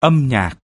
âm nhạc.